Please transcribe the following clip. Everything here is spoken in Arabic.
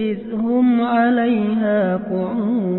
إذ هم عليها قعود